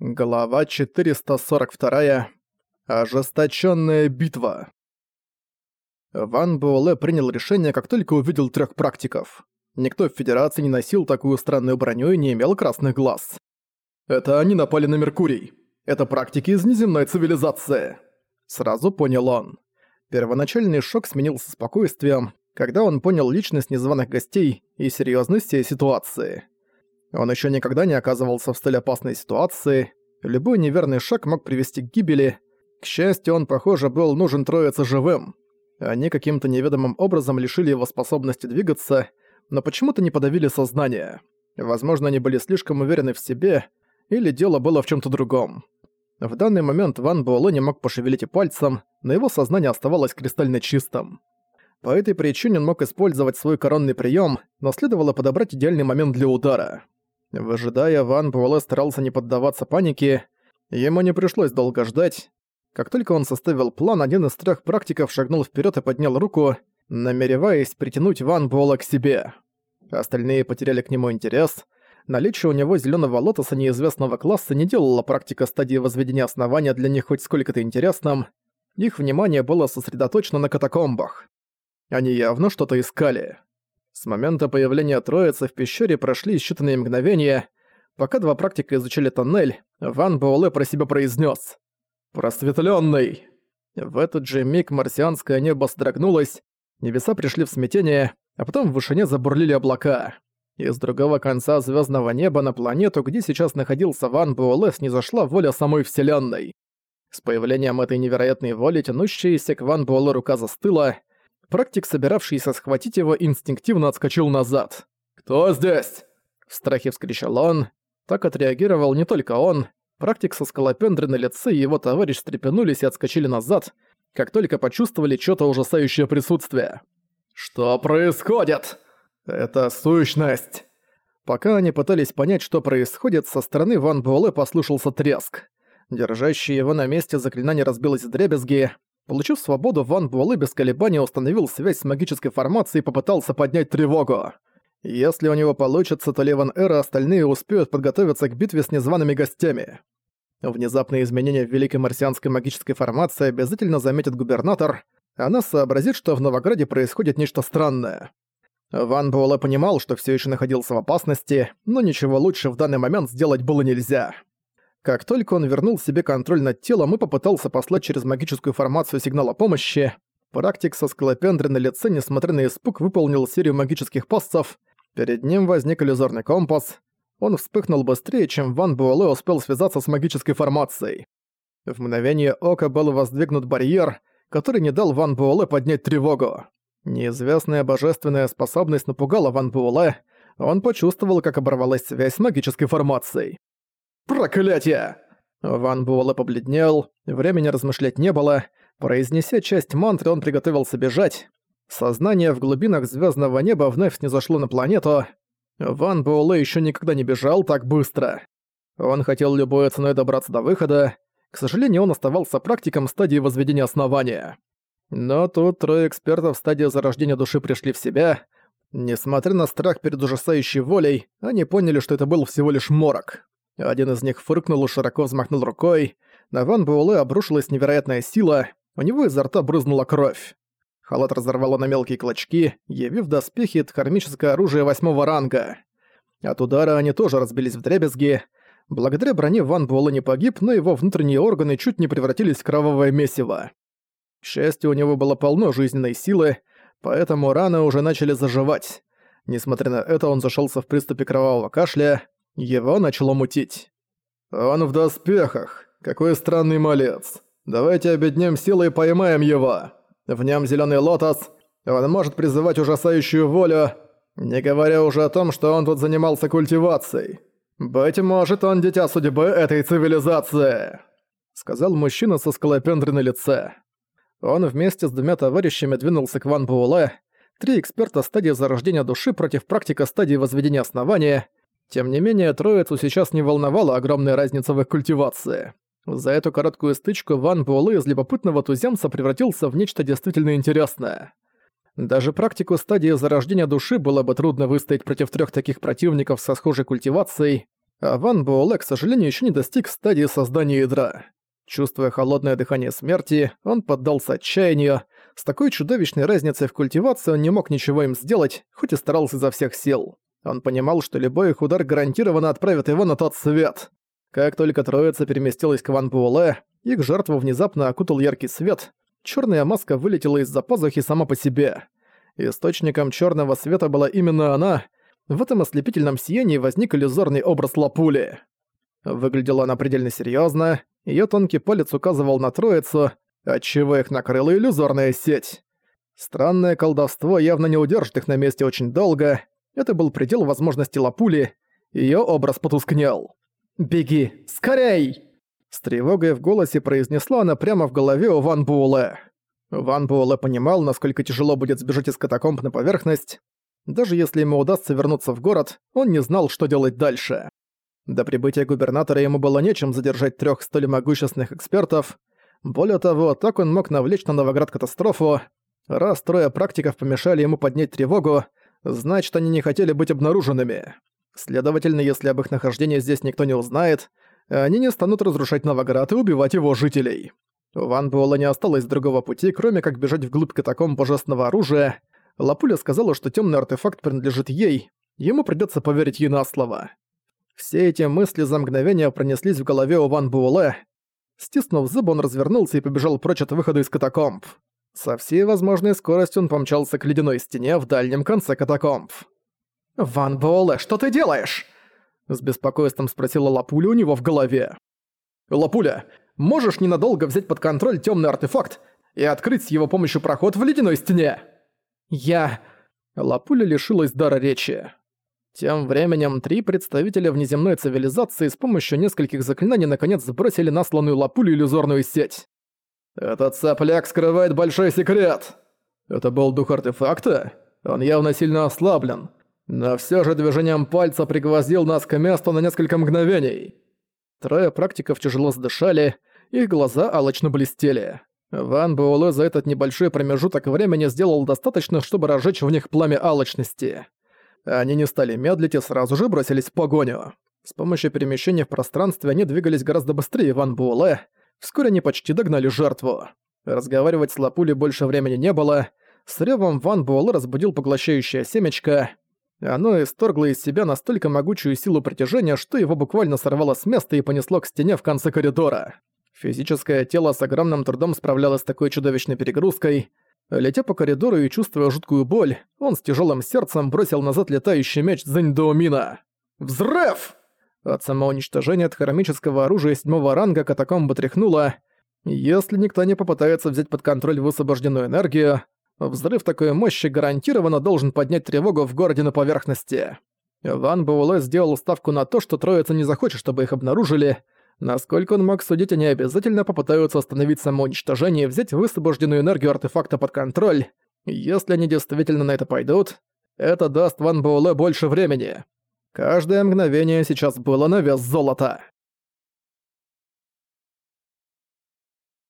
Глава 442. Ожесточенная битва. Ван Буэлэ принял решение, как только увидел трех практиков. Никто в Федерации не носил такую странную броню и не имел красных глаз. «Это они напали на Меркурий. Это практики из неземной цивилизации». Сразу понял он. Первоначальный шок сменился спокойствием, когда он понял личность незваных гостей и серьезность всей ситуации. Он еще никогда не оказывался в столь опасной ситуации. Любой неверный шаг мог привести к гибели. К счастью, он, похоже, был нужен троице живым. Они каким-то неведомым образом лишили его способности двигаться, но почему-то не подавили сознание. Возможно, они были слишком уверены в себе, или дело было в чем то другом. В данный момент Ван Буэлэ не мог пошевелить и пальцем, но его сознание оставалось кристально чистым. По этой причине он мог использовать свой коронный прием, но следовало подобрать идеальный момент для удара. Выжидая, Ван Буэлэ старался не поддаваться панике. Ему не пришлось долго ждать. Как только он составил план, один из трех практиков шагнул вперед и поднял руку, намереваясь притянуть Ван Буэлэ к себе. Остальные потеряли к нему интерес. Наличие у него зеленого лотоса неизвестного класса не делало практика стадии возведения основания для них хоть сколько-то интересным. Их внимание было сосредоточено на катакомбах. Они явно что-то искали. С момента появления троицы в пещере прошли считанные мгновения. Пока два практика изучали тоннель, Ван Буэлэ про себя произнес: «Просветлённый!». В этот же миг марсианское небо содрогнулось, небеса пришли в смятение, а потом в вышине забурлили облака. Из другого конца звездного неба на планету, где сейчас находился Ван Буэлэ, снизошла воля самой Вселенной. С появлением этой невероятной воли тянущаяся к Ван Буэлэ рука застыла, Практик, собиравшийся схватить его, инстинктивно отскочил назад. «Кто здесь?» В страхе вскричал он. Так отреагировал не только он. Практик со скалопендры на лице и его товарищ встрепенулись и отскочили назад, как только почувствовали что-то ужасающее присутствие. «Что происходит?» «Это сущность!» Пока они пытались понять, что происходит, со стороны Ван Буэлэ послышался треск. Держащее его на месте заклинание разбилось в дребезги, Получив свободу, Ван Буэлэ без колебания установил связь с магической формацией и попытался поднять тревогу. Если у него получится, то Леван Эра и остальные успеют подготовиться к битве с незваными гостями. Внезапные изменения в Великой Марсианской магической формации обязательно заметит губернатор. Она сообразит, что в Новограде происходит нечто странное. Ван Буэлэ понимал, что все еще находился в опасности, но ничего лучше в данный момент сделать было нельзя. Как только он вернул себе контроль над телом и попытался послать через магическую формацию сигнал о помощи, практик со скалопендрой на лице, несмотря на испуг, выполнил серию магических пассов. Перед ним возник иллюзорный компас. Он вспыхнул быстрее, чем Ван Буэлэ успел связаться с магической формацией. В мгновение ока был воздвигнут барьер, который не дал Ван Буэлэ поднять тревогу. Неизвестная божественная способность напугала Ван Буэлэ, он почувствовал, как оборвалась связь с магической формацией. «Проклятие!» Ван Буэлэ побледнел, времени размышлять не было. Произнеся часть мантры, он приготовился бежать. Сознание в глубинах звездного неба вновь снизошло на планету. Ван Буэлэ еще никогда не бежал так быстро. Он хотел любой ценой добраться до выхода. К сожалению, он оставался практиком стадии возведения основания. Но тут трое экспертов в стадии зарождения души пришли в себя. Несмотря на страх перед ужасающей волей, они поняли, что это был всего лишь морок. Один из них фыркнул и широко взмахнул рукой. На Ван Буэлэ обрушилась невероятная сила, у него изо рта брызнула кровь. Халат разорвало на мелкие клочки, явив доспехи кармическое оружие восьмого ранга. От удара они тоже разбились в дребезги. Благодаря броне Ван Буэлэ не погиб, но его внутренние органы чуть не превратились в кровавое месиво. К счастью, у него было полно жизненной силы, поэтому раны уже начали заживать. Несмотря на это, он зашелся в приступе кровавого кашля, его начало мутить. «Он в доспехах. Какой странный малец. Давайте обеднем силой и поймаем его. В нем зеленый лотос. Он может призывать ужасающую волю, не говоря уже о том, что он тут занимался культивацией. Быть может, он дитя судьбы этой цивилизации», — сказал мужчина со скалопендрой на лице. Он вместе с двумя товарищами двинулся к Ван Буэлэ, три эксперта стадии зарождения души против практика стадии возведения основания — тем не менее, троицу сейчас не волновала огромная разница в их культивации. За эту короткую стычку Ван Буэлэ из любопытного туземца превратился в нечто действительно интересное. Даже практику стадии зарождения души было бы трудно выстоять против трех таких противников со схожей культивацией. А Ван Буэлэ, к сожалению, еще не достиг стадии создания ядра. Чувствуя холодное дыхание смерти, он поддался отчаянию. С такой чудовищной разницей в культивации он не мог ничего им сделать, хоть и старался изо всех сил. Он понимал, что любой их удар гарантированно отправит его на тот свет. Как только троица переместилась к Ван Буэлэ, их жертву внезапно окутал яркий свет, черная маска вылетела из-за пазухи сама по себе. Источником черного света была именно она. В этом ослепительном сиянии возник иллюзорный образ Лапули. Выглядела она предельно серьезно, ее тонкий палец указывал на троицу, отчего их накрыла иллюзорная сеть. Странное колдовство явно не удержит их на месте очень долго. Это был предел возможности Лапули, ее образ потускнел. «Беги! Скорей!» С тревогой в голосе произнесла она прямо в голове у Ван Буэлэ. Ван Буэлэ понимал, насколько тяжело будет сбежать из катакомб на поверхность. Даже если ему удастся вернуться в город, он не знал, что делать дальше. До прибытия губернатора ему было нечем задержать трех столь могущественных экспертов. Более того, так он мог навлечь на Новоград катастрофу. Раз трое практиков помешали ему поднять тревогу, значит, они не хотели быть обнаруженными. Следовательно, если об их нахождении здесь никто не узнает, они не станут разрушать Новоград и убивать его жителей. У Ван Буэлла не осталось другого пути, кроме как бежать вглубь катакомб божественного оружия. Лапуля сказала, что темный артефакт принадлежит ей, ему придется поверить ей на слово. Все эти мысли за мгновение пронеслись в голове у Ван Буэлэ. Стиснув зубы, он развернулся и побежал прочь от выхода из катакомб. Со всей возможной скоростью он помчался к ледяной стене в дальнем конце катакомб. «Ван Буэлэ, что ты делаешь?» С беспокойством спросила Лапуля у него в голове. «Лапуля, можешь ненадолго взять под контроль темный артефакт и открыть с его помощью проход в ледяной стене?» «Я...» Лапуля лишилась дара речи. Тем временем три представителя внеземной цивилизации с помощью нескольких заклинаний наконец сбросили насланную Лапулю иллюзорную сеть. «Этот цапляк скрывает большой секрет!» Это был дух артефакта? Он явно сильно ослаблен. Но все же движением пальца пригвоздил нас к месту на несколько мгновений. Трое практиков тяжело задышали, их глаза алочно блестели. Ван Буэлэ за этот небольшой промежуток времени сделал достаточно, чтобы разжечь в них пламя алчности. Они не стали медлить и сразу же бросились в погоню. С помощью перемещения в пространстве они двигались гораздо быстрее Ван Буэлэ. Вскоре они почти догнали жертву. Разговаривать с Лапулей больше времени не было. С ревом Ван Буэлэ разбудил поглощающее семечко. Оно исторгло из себя настолько могучую силу притяжения, что его буквально сорвало с места и понесло к стене в конце коридора. Физическое тело с огромным трудом справлялось с такой чудовищной перегрузкой. Летя по коридору и чувствуя жуткую боль, он с тяжелым сердцем бросил назад летающий меч Зэньдоумина. «Взрыв!» От самоуничтожения от хромического оружия седьмого ранга катакомба тряхнуло. Если никто не попытается взять под контроль высвобожденную энергию, Взрыв такой мощи гарантированно должен поднять тревогу в городе на поверхности. Ван Буэлэ сделал ставку на то, что троица не захочет, чтобы их обнаружили. Насколько он мог судить, они обязательно попытаются остановить самоуничтожение и взять высвобожденную энергию артефакта под контроль. Если они действительно на это пойдут, это даст Ван Буэлэ больше времени. Каждое мгновение сейчас было на вес золота.